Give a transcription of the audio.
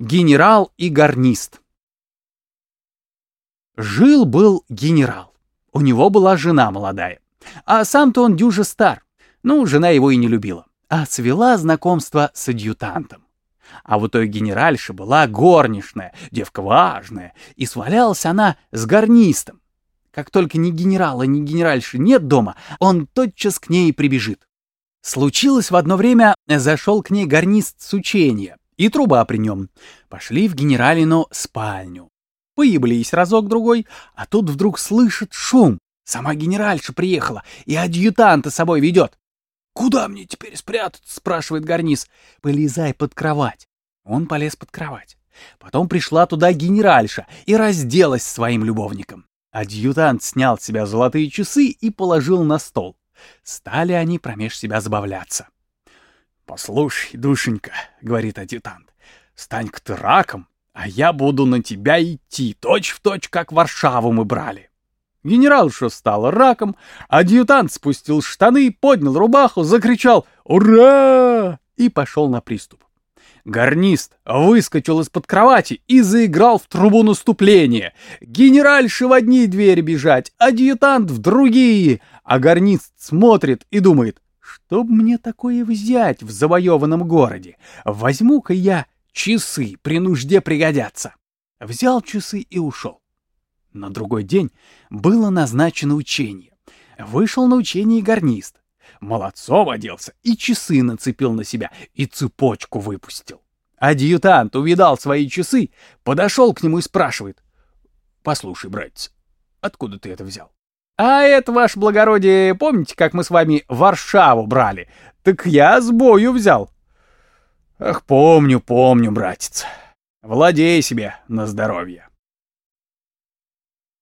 Генерал и гарнист. Жил-был генерал. У него была жена молодая. А сам-то он дюже стар. Ну, жена его и не любила. А свела знакомство с адъютантом. А вот той генеральша была горничная, девка важная, и свалялась она с гарнистом. Как только ни генерала, ни генеральши нет дома, он тотчас к ней прибежит. Случилось в одно время, зашел к ней гарнист с учения, и труба при нем. Пошли в генералину спальню. Появились разок-другой, а тут вдруг слышит шум. Сама генеральша приехала и адъютанта с собой ведет. «Куда мне теперь спрятаться?» — спрашивает гарниз. «Полезай под кровать». Он полез под кровать. Потом пришла туда генеральша и разделась своим любовником. Адъютант снял с себя золотые часы и положил на стол. Стали они промеж себя забавляться. «Послушай, душенька», — говорит адъютант, — «стань-ка ты раком, а я буду на тебя идти, точь-в-точь, точь, как Варшаву мы брали». Генерал что стал раком, адъютант спустил штаны, поднял рубаху, закричал «Ура!» и пошел на приступ. Гарнист выскочил из-под кровати и заиграл в трубу наступления. Генеральши в одни двери бежать, адъютант в другие. А гарнист смотрит и думает, что б мне такое взять в завоеванном городе? Возьму-ка я часы, при нужде пригодятся. Взял часы и ушел. На другой день было назначено учение. Вышел на учение гарнист. Молодцом оделся и часы нацепил на себя, и цепочку выпустил. Адъютант увидал свои часы, подошел к нему и спрашивает. «Послушай, братец, откуда ты это взял?» А это, ваше благородие, помните, как мы с вами Варшаву брали? Так я с бою взял. Ах, помню, помню, братец. Владей себе на здоровье.